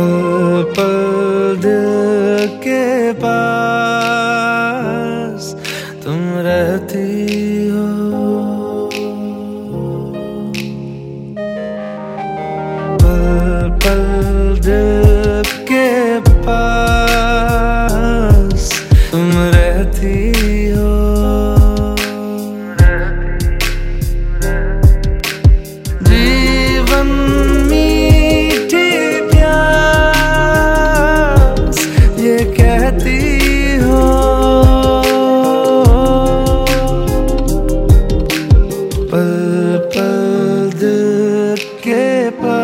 Oh. कहती हो। पल पल दिल के पास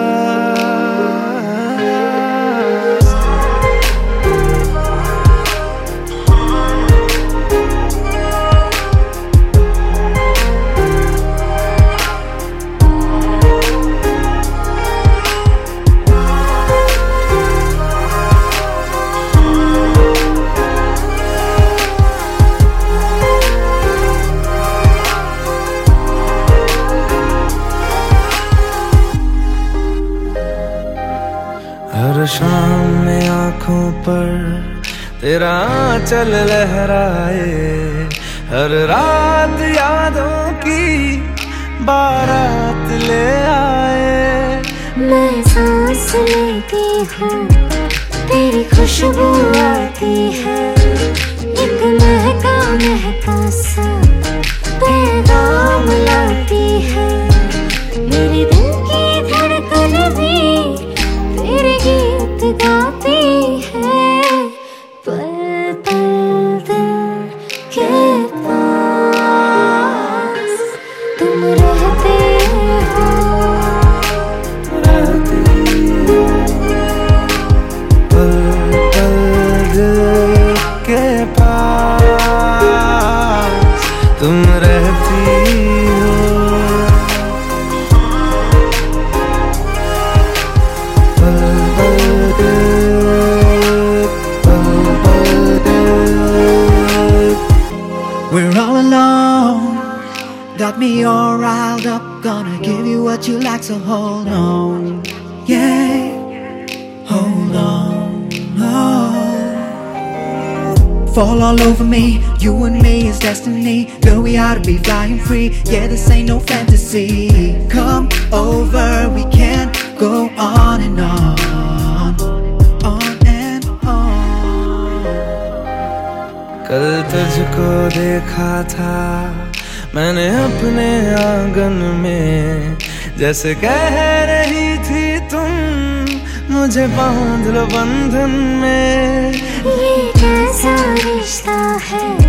शाम में आँखों पर तेरा चल लहराए, हर रात यादों की बारात ले आए। मैं सांस लेती हूँ, तेरी खुशबू आती है। एक महका महका सा पैगाम तुम रहती हो पल पल दिल पल पल दिल We're all alone. Got me all riled up. Gonna give you what you like, so hold on. Yeah, Fall all over me. You and me is destiny. Girl, we ought to be flying free. Yeah, this ain't no fantasy. Come over, we can go on and on. On and on. कल तुझको देखा था मैंने अपने आंगन में जैसे कह रही थी तुम मुझे बांध लो बंधन में सा रिश्ता है।